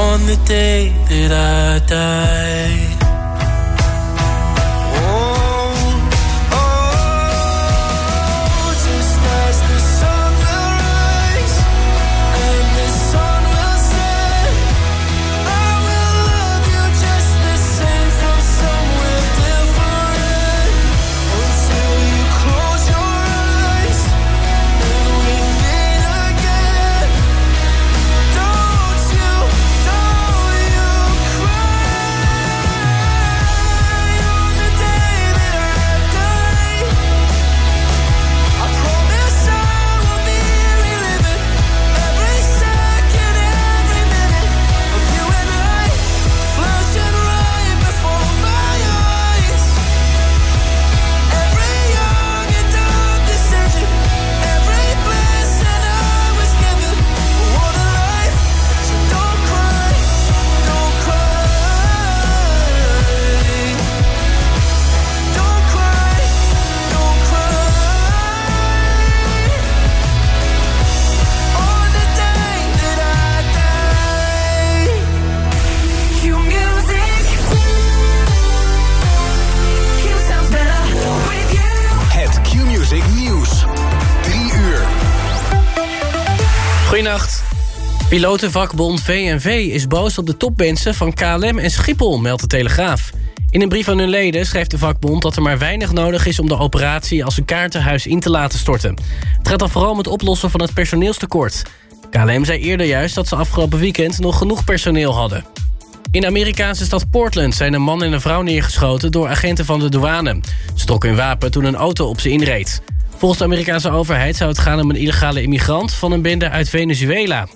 on the day that I die. Pilotenvakbond VNV is boos op de topwensen van KLM en Schiphol, meldt de Telegraaf. In een brief aan hun leden schrijft de vakbond dat er maar weinig nodig is... om de operatie als een kaartenhuis in te laten storten. Het gaat dan vooral om het oplossen van het personeelstekort. KLM zei eerder juist dat ze afgelopen weekend nog genoeg personeel hadden. In de Amerikaanse stad Portland zijn een man en een vrouw neergeschoten... door agenten van de douane. Ze trokken hun wapen toen een auto op ze inreed. Volgens de Amerikaanse overheid zou het gaan om een illegale immigrant... van een bende uit Venezuela.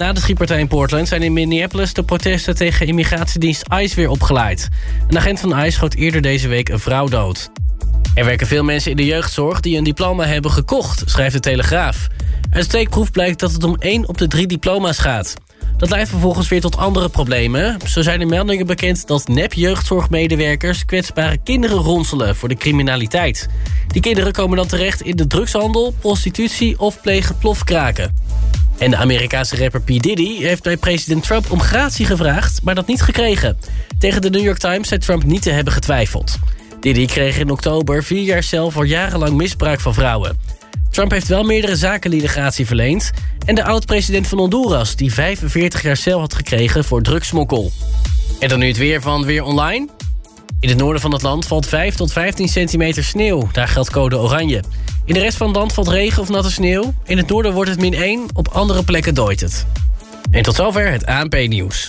Na de schietpartij in Portland zijn in Minneapolis de protesten tegen immigratiedienst ICE weer opgeleid. Een agent van ICE schoot eerder deze week een vrouw dood. Er werken veel mensen in de jeugdzorg die een diploma hebben gekocht, schrijft de Telegraaf. Uit steekproef blijkt dat het om één op de drie diploma's gaat. Dat leidt vervolgens weer tot andere problemen. Zo zijn er meldingen bekend dat nep-jeugdzorgmedewerkers... kwetsbare kinderen ronselen voor de criminaliteit. Die kinderen komen dan terecht in de drugshandel, prostitutie of plegen plofkraken. En de Amerikaanse rapper P. Diddy heeft bij president Trump om gratie gevraagd... maar dat niet gekregen. Tegen de New York Times zei Trump niet te hebben getwijfeld. Diddy kreeg in oktober vier jaar cel voor jarenlang misbruik van vrouwen. Trump heeft wel meerdere zakenlieden gratie verleend... en de oud-president van Honduras, die 45 jaar cel had gekregen voor drugsmokkel. En dan nu het weer van Weer Online. In het noorden van het land valt 5 tot 15 centimeter sneeuw. Daar geldt code oranje. In de rest van het land valt regen of natte sneeuw. In het noorden wordt het min 1, op andere plekken dooit het. En tot zover het ANP-nieuws.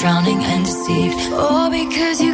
drowning and deceived. All because you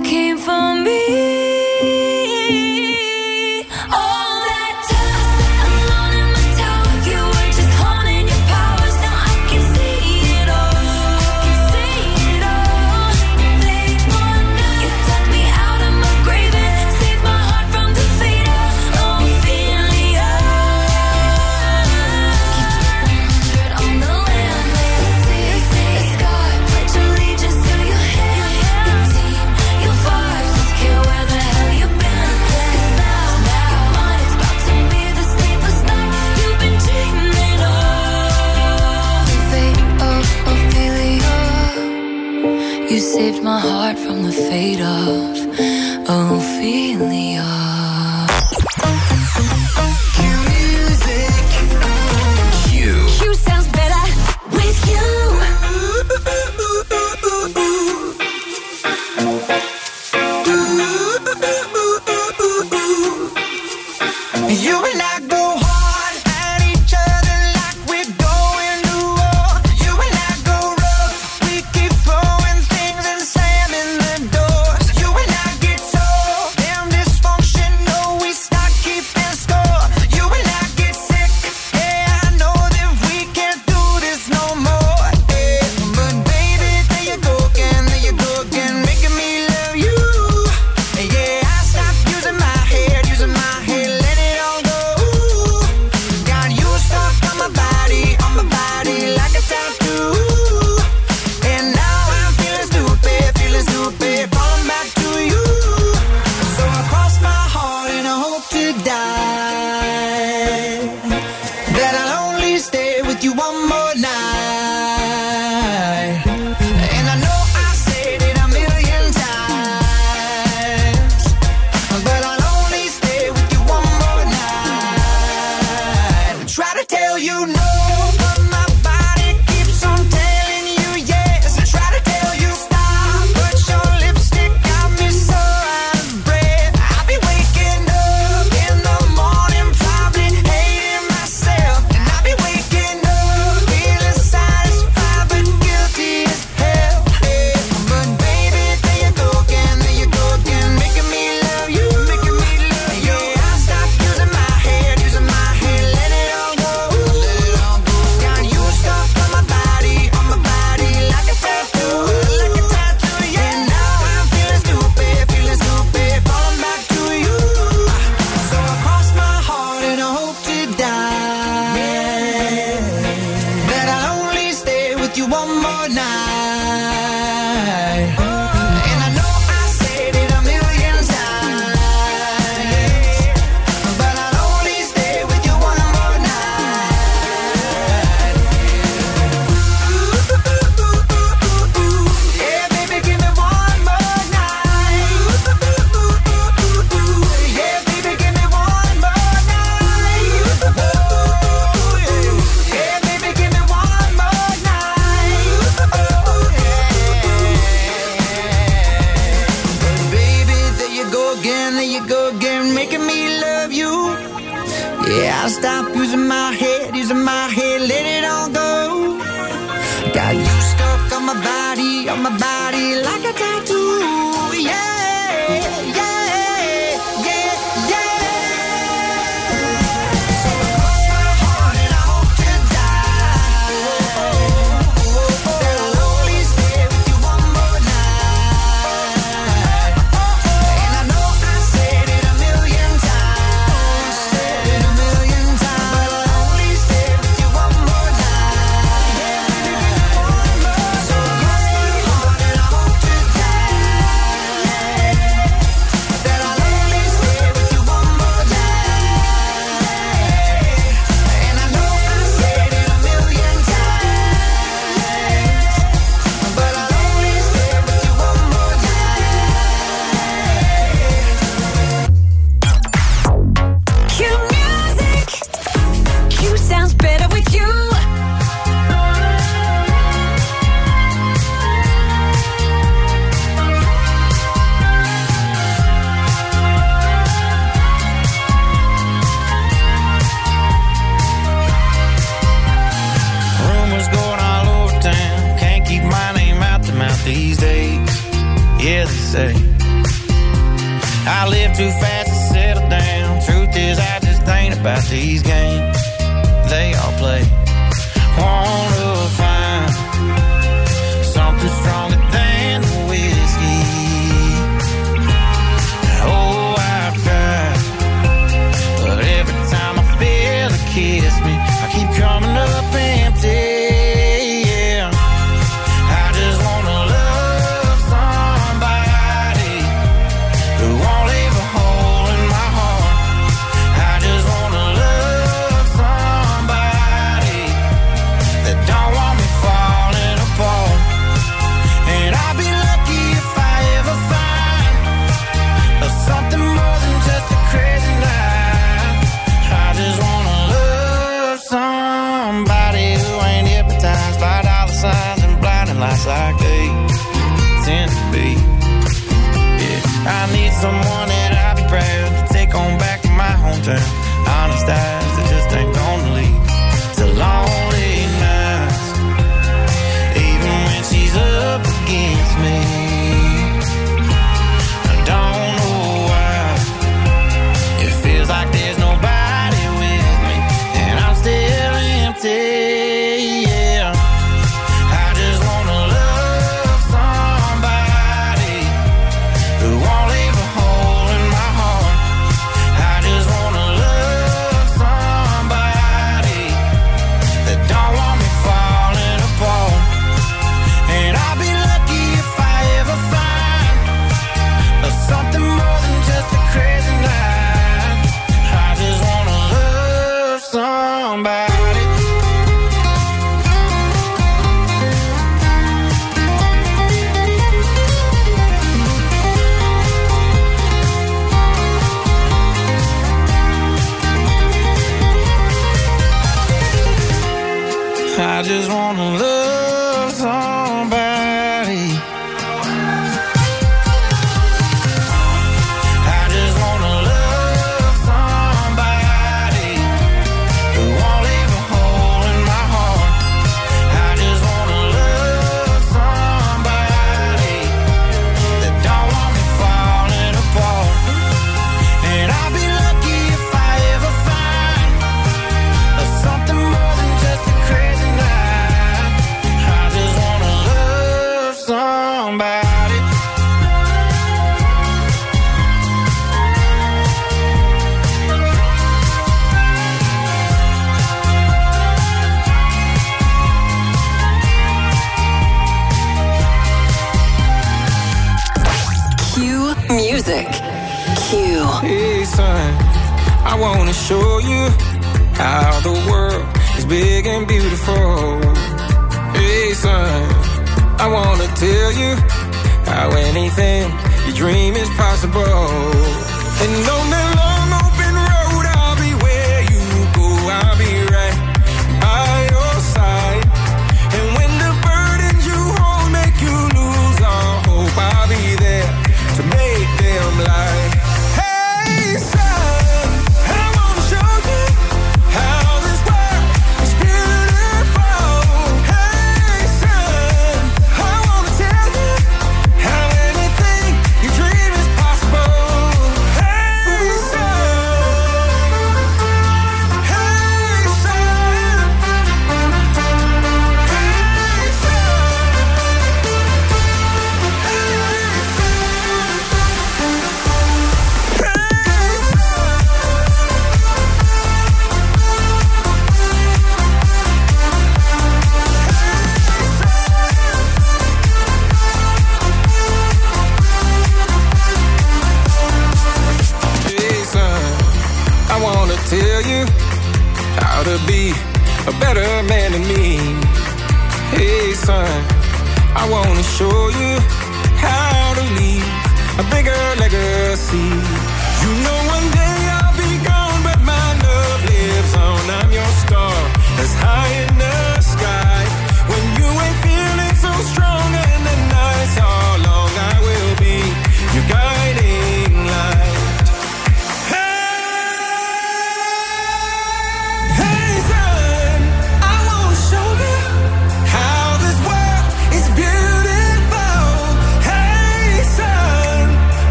just wanna love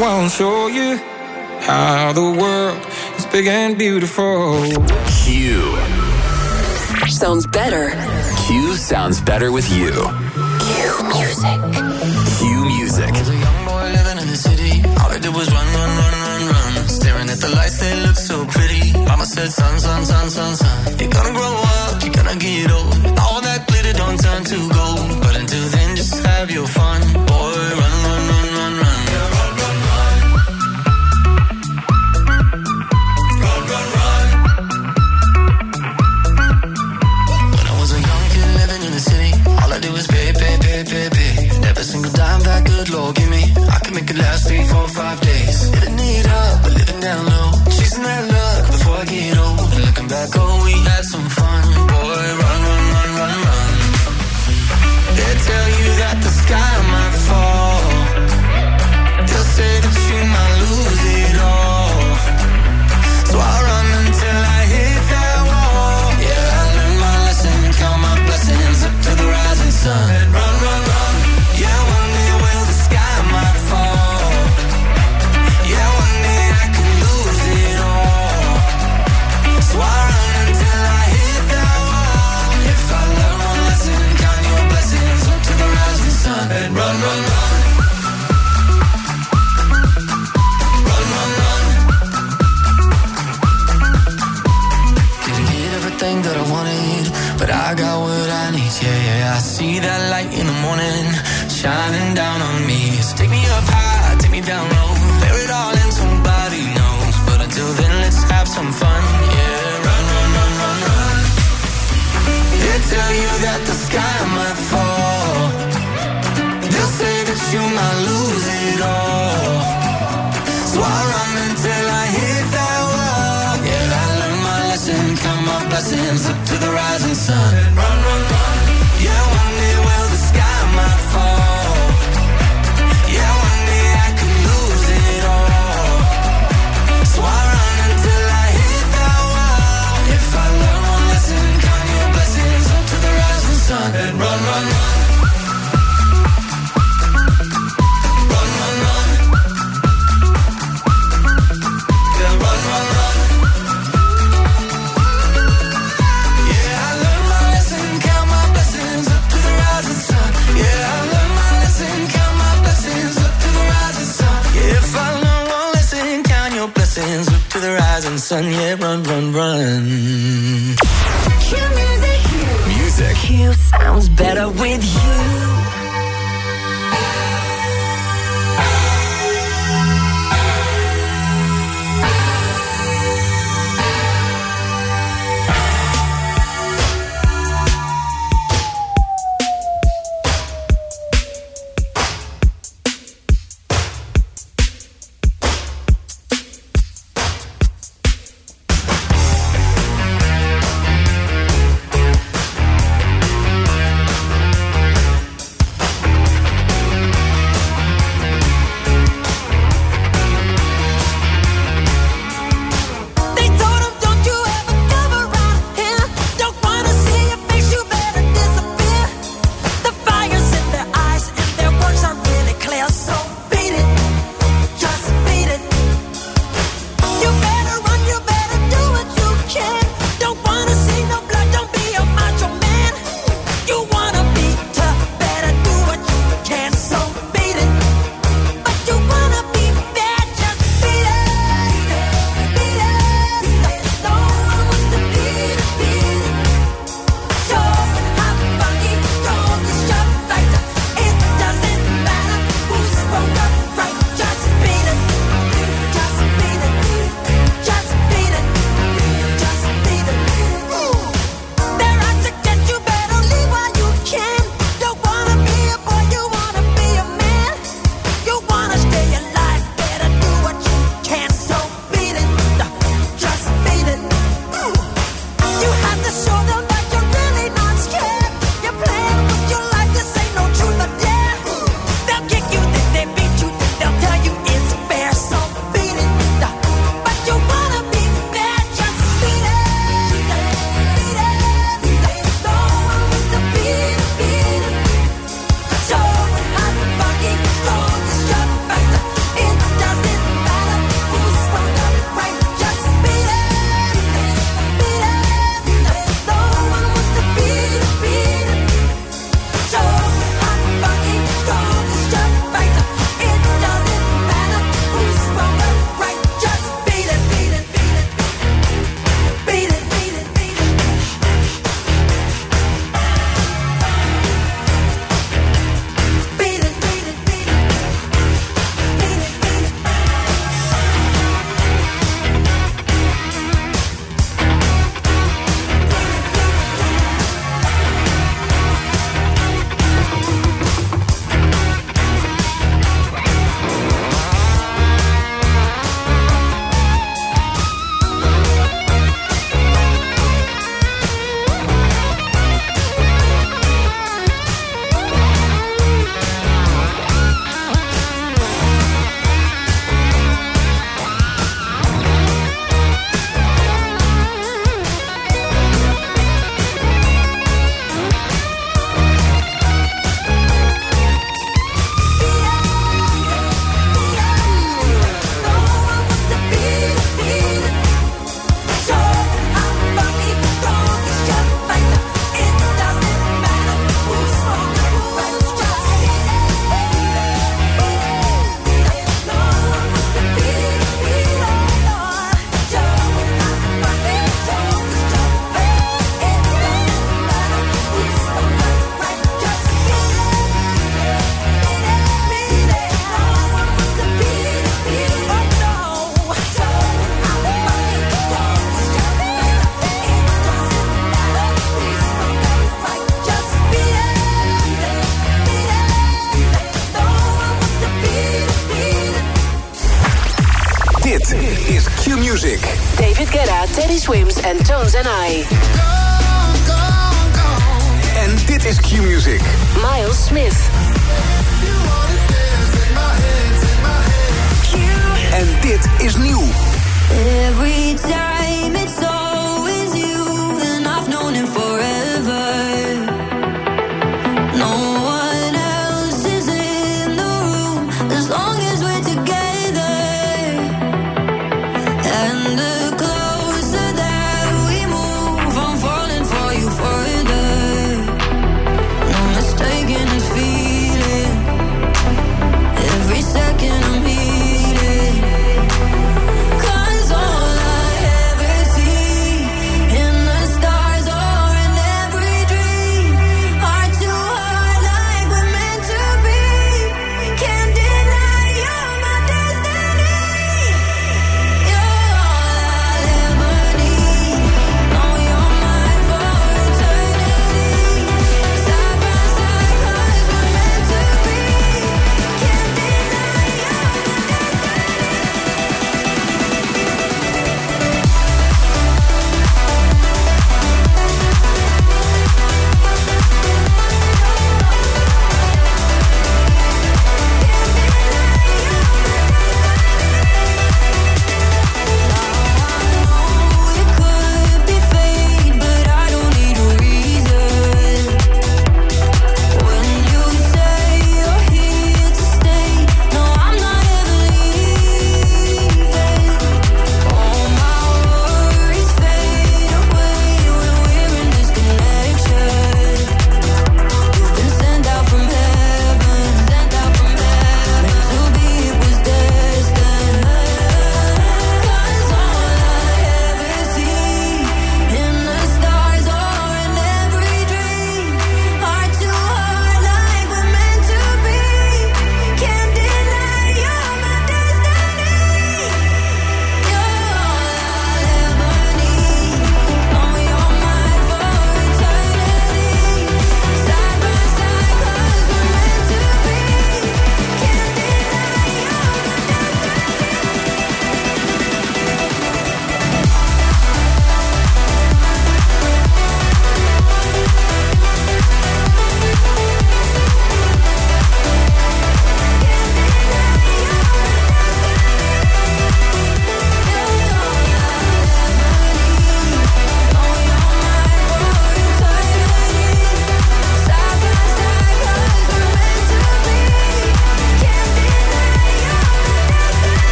won't show you how the world is big and beautiful. Q sounds better. Q sounds better with you. Q music. Q music. I was a young boy living in the city. All I did was run, run, run, run, run. Staring at the lights, they look so pretty. Mama said, son, son, son, son, son. You're gonna grow up, you're gonna get old. All that glitter don't turn to gold. But until then, just have your fun make it last three, four, five days. that light in the morning, shining down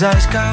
zeitgeist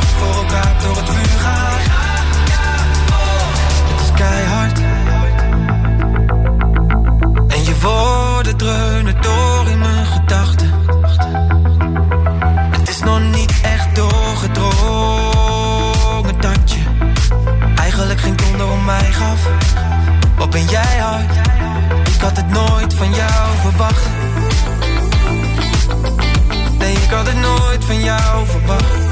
Ik voor elkaar door het vuur gaan. Het is keihard. En je woorden dreunen door in mijn gedachten. Het is nog niet echt doorgedrongen dat je eigenlijk geen donder om mij gaf. Wat ben jij hard? Ik had het nooit van jou verwacht. Nee, ik had het nooit van jou verwacht.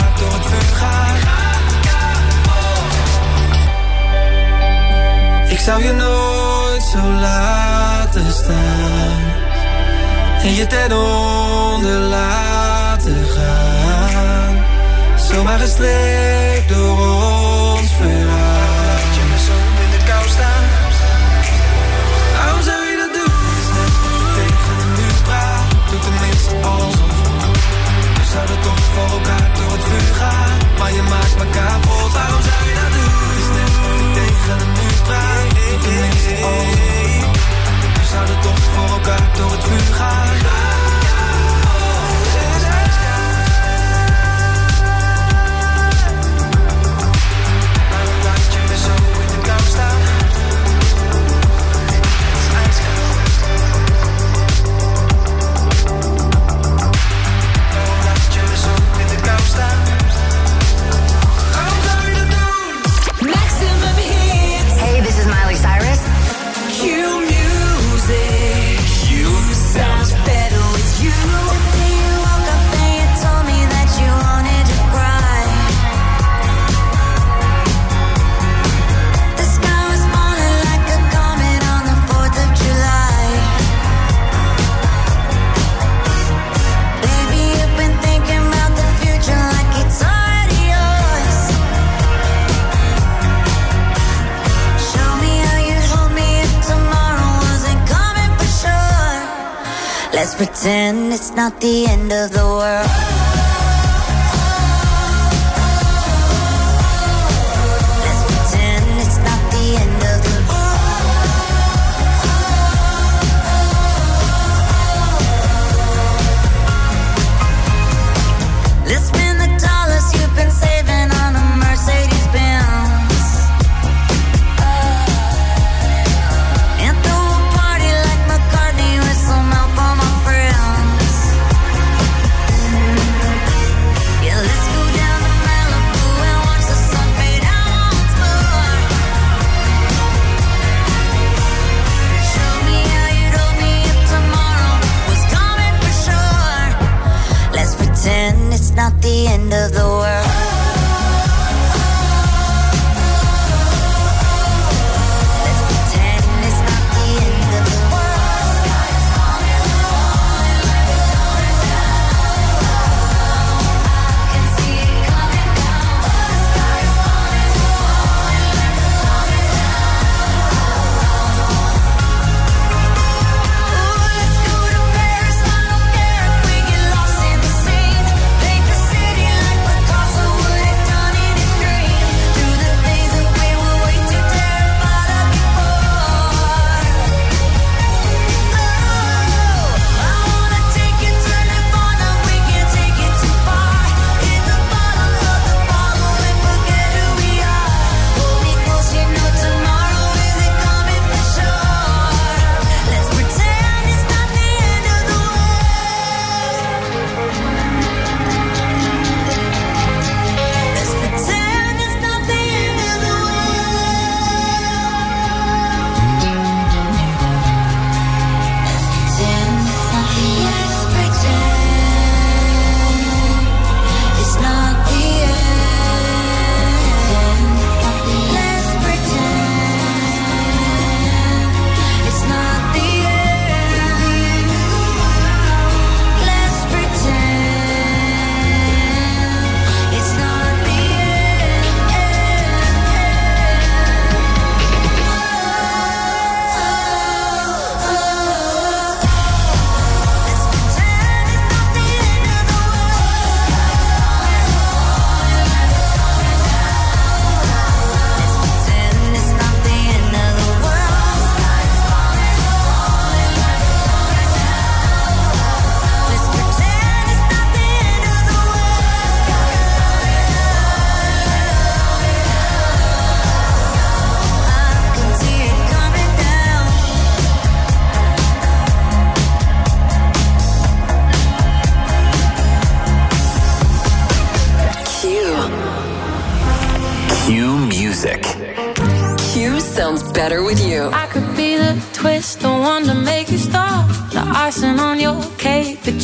zou je nooit zo laten staan En je ten onder laten gaan. Zomaar gestreept door ons verhaal. Laat je me zo in de kou staan. Waarom zou je dat doen? Ik tegen een muur praat Doe tenminste alsof We zouden toch voor elkaar door het vuur gaan Maar je maakt me kapot. Waarom zou je dat doen? hipnotiza. not the end of the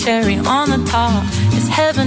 cherry on the top. It's heaven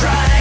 try.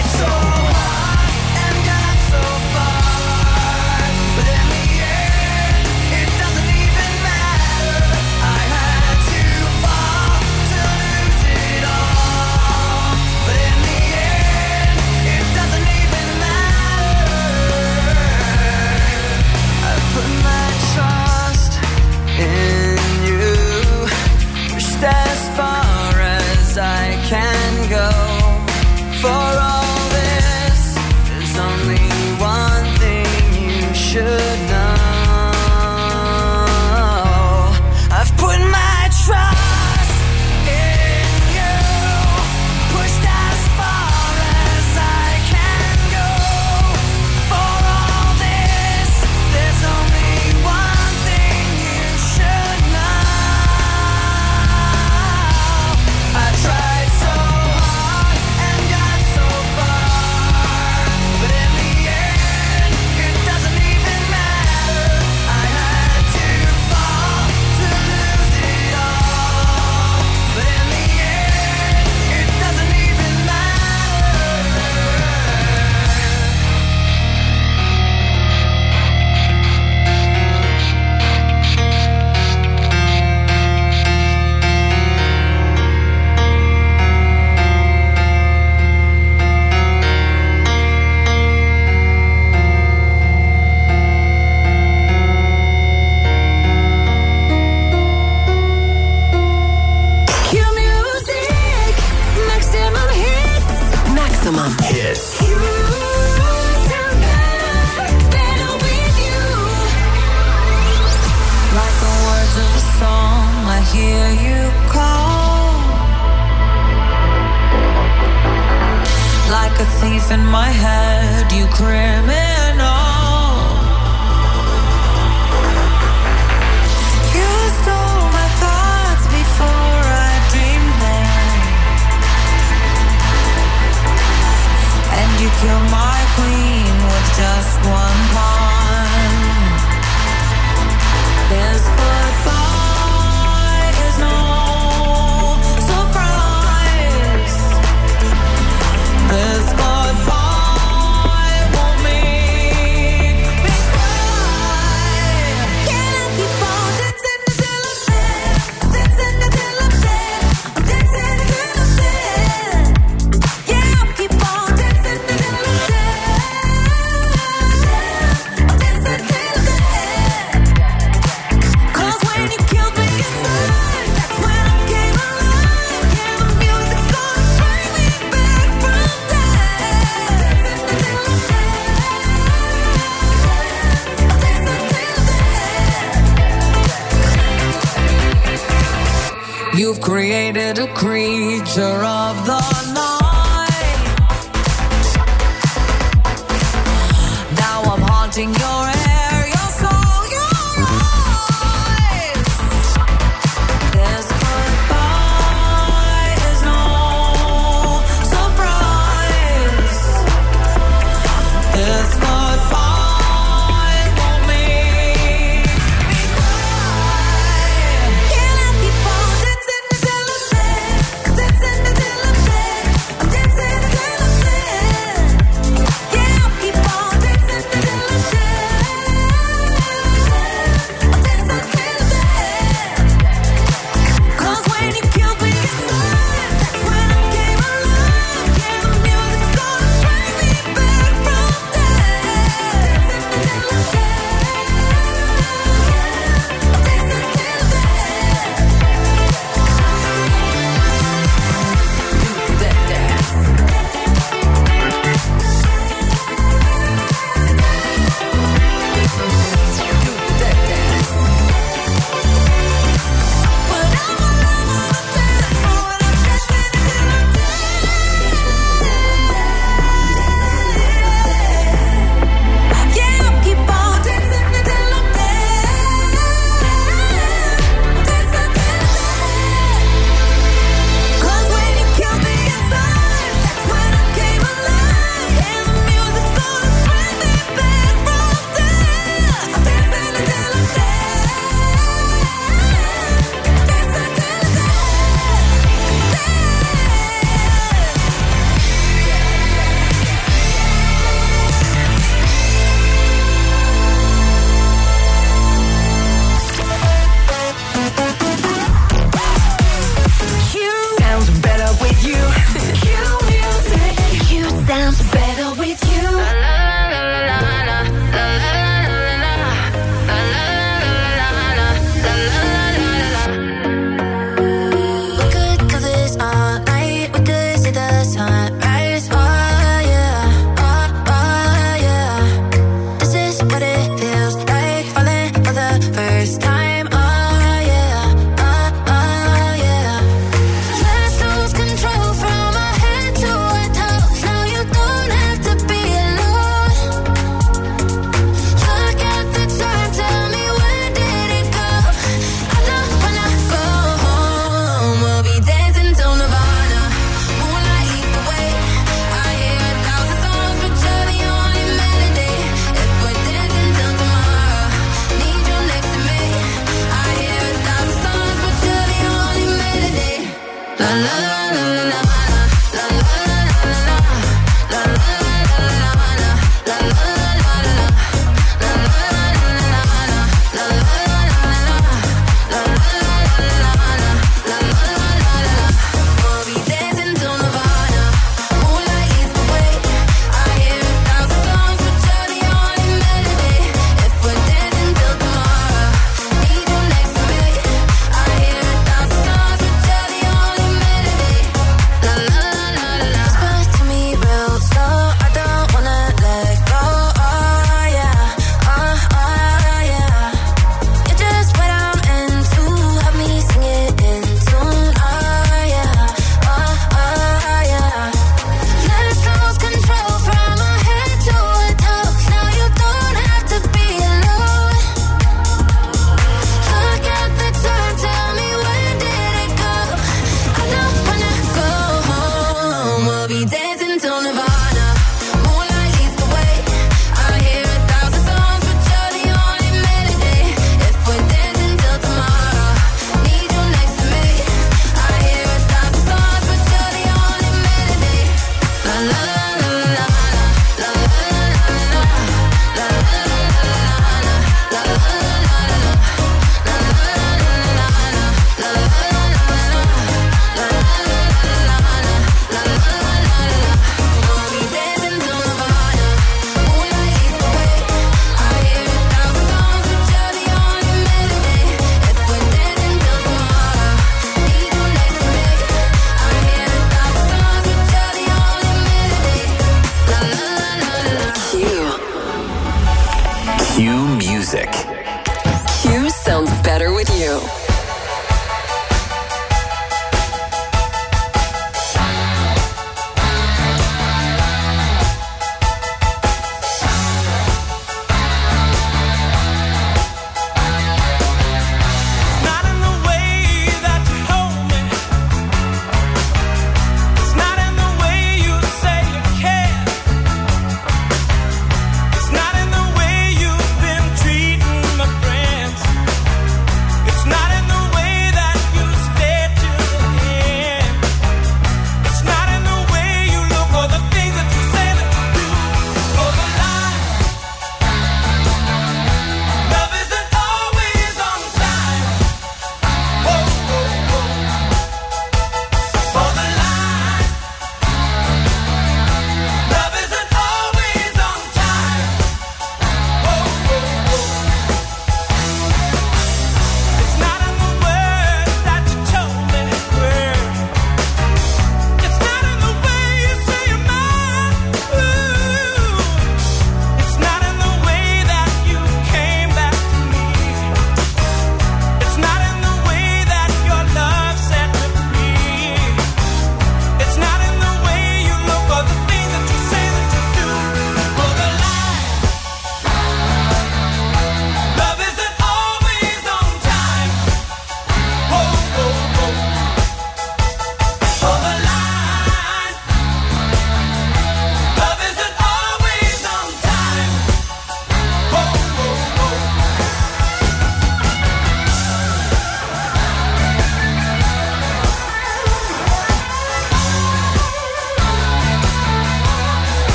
La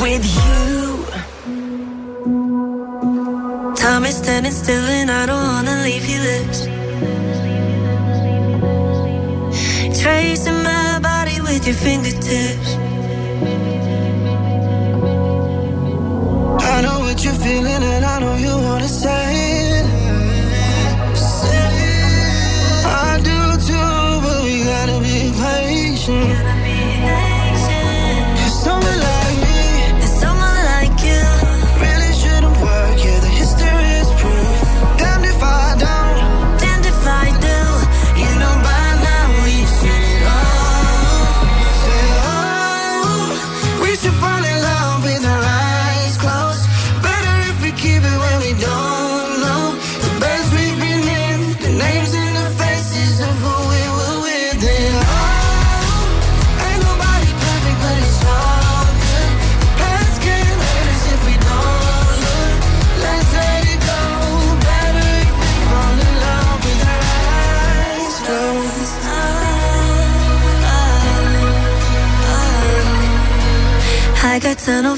with you. Time is standing still, and I don't wanna leave you lips. Tracing my body with your fingertips. I know what you're feeling, and I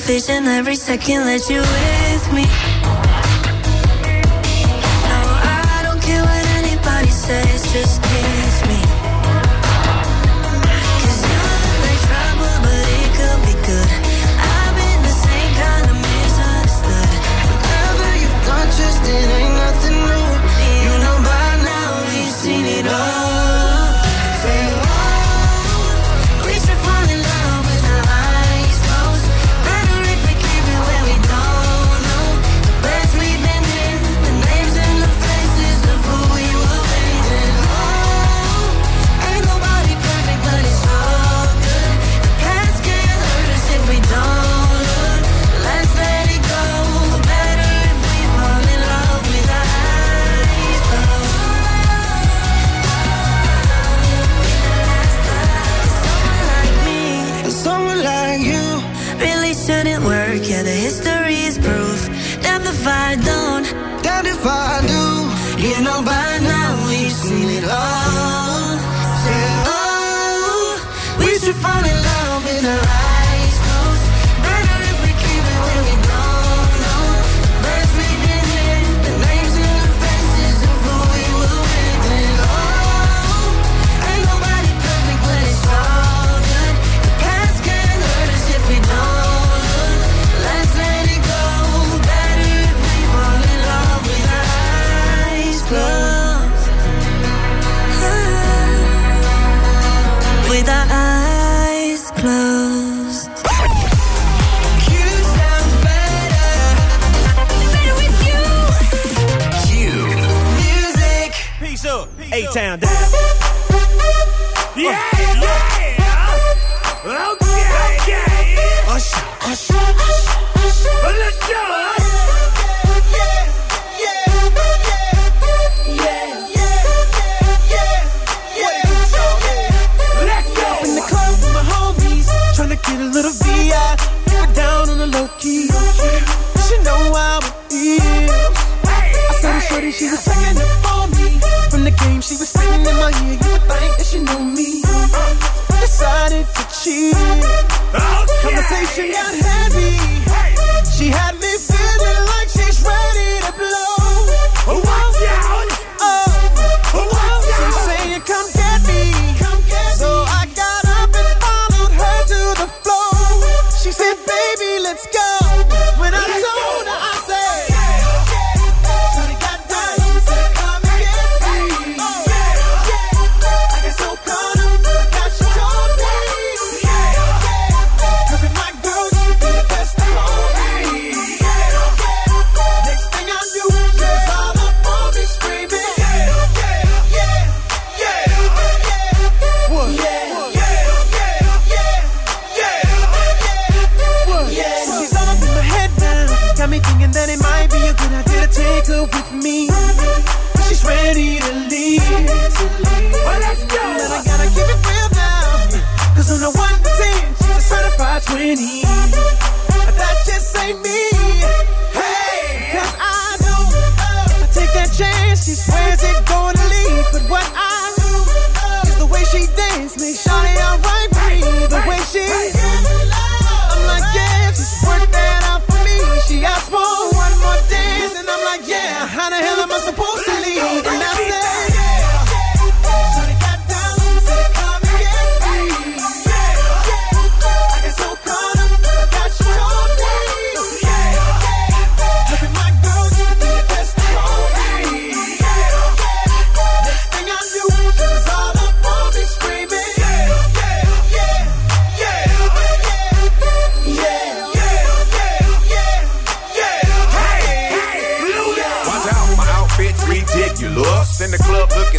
vision every second that you with me. She know how it is. I said it shorty, she was taking it for me. From the game, she was spitting in my ear. You would think that she knew me. Decided to cheat. Oh, Conversation got heavy. She had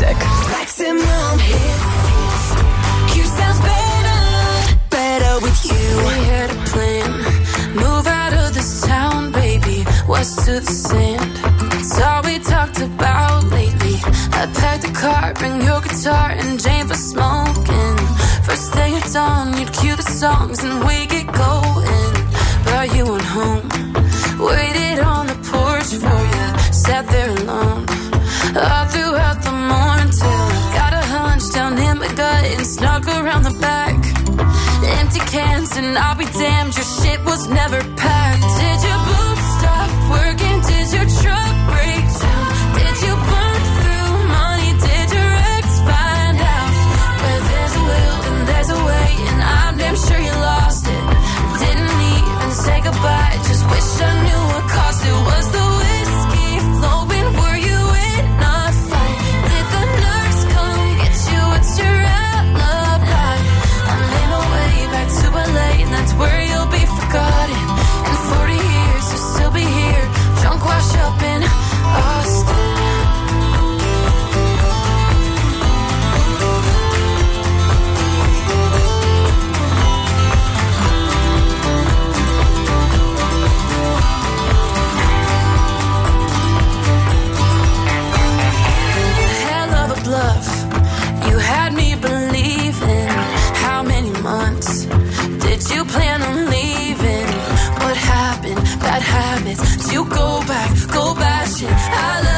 Music. Maximum hits. Q sounds better, better with you. We had a plan. Move out of this town, baby. West to the sand. It's all we talked about lately. I packed the car, bring your guitar and Jane for smoking. First thing at dawn, you'd cue the songs and we get going. But you went home, waited on the porch for you, sat there alone. All back. Empty cans and I'll be damned, your shit was never packed. Did your boots stop working? Did your truck break down? Did you burn through money? Did your ex find out? Where there's a will and there's a way, and I'm damn sure you lost watching. I